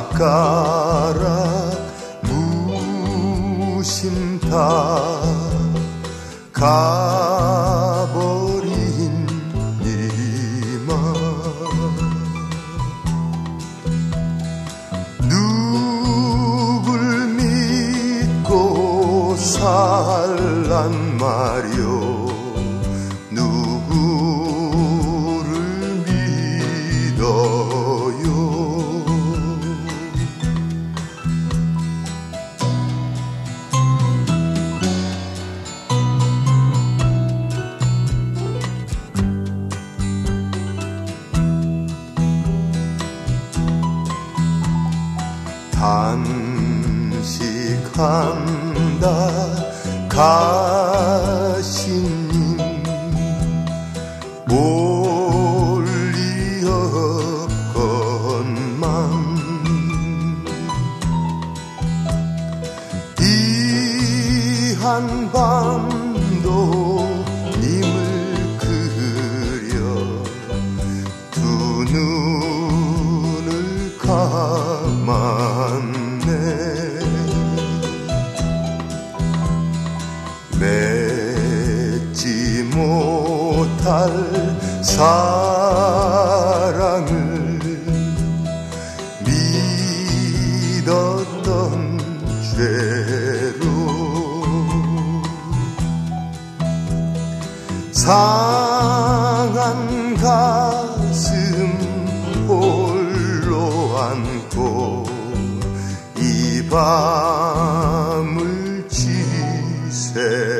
손가락 무심타 가버린 이만 누굴 믿고 살란 말이오? 누구를 믿어 요 단식한다. 가시님 몰리 없건만 이 한밤 감았네. 맺지 못할 사랑을 믿었던 죄로 상한 가 밤을 지새네